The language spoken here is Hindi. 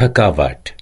थकावट।